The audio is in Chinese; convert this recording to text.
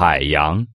海洋。